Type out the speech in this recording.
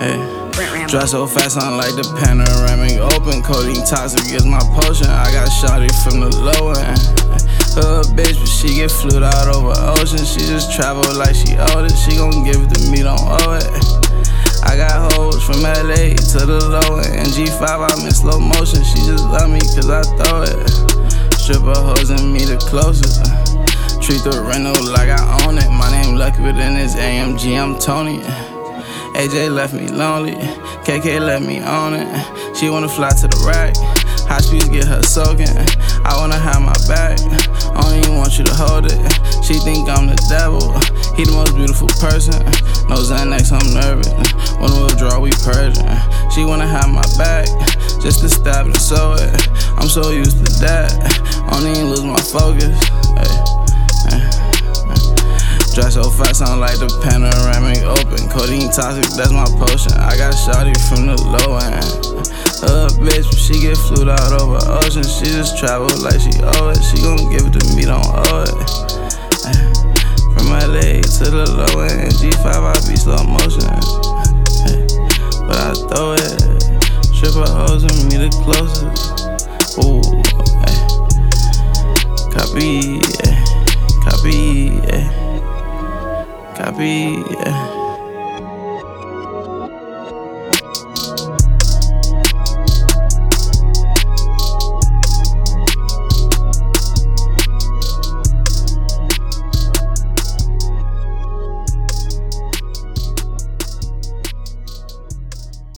Hey. Dress so fast, I'm like the panoramic open. Codeine toxic is my potion. I got shotty from the low end. Her bitch, but she get flued out over ocean. She just travel like she owed it. She gon' give it to me, don't owe it. I got hoes from LA to the low end. G5, I'm in slow motion. She just love me cause I throw it. Stripper hoes and me the closest. Treat the rental like I own it. My name Lucki but within this AMG, I'm Tony. AJ left me lonely, KK left me on it. She wanna fly to the rack, high speeds get her soaking. I wanna have my back, I don't even want you to hold it. She think I'm the devil, he the most beautiful person. No Xanax, I'm nervous. When we draw, we Persian. She wanna have my back, just to stab and sew it. I'm so used to that, I don't even lose my focus. Drive so fast, I'm like the panoramic open. Codeine toxic, that's my potion. I got shotty from the low end. Uh, bitch, she get flued out over ocean. She just travel like she owe it. She gon' give it to me, don't owe it. Eh, from LA to the low end, G5, I be slow motion. Eh, but I throw it. Stripper hoes and me the closest. Ooh, eh. copy, copy. Copy. Yeah.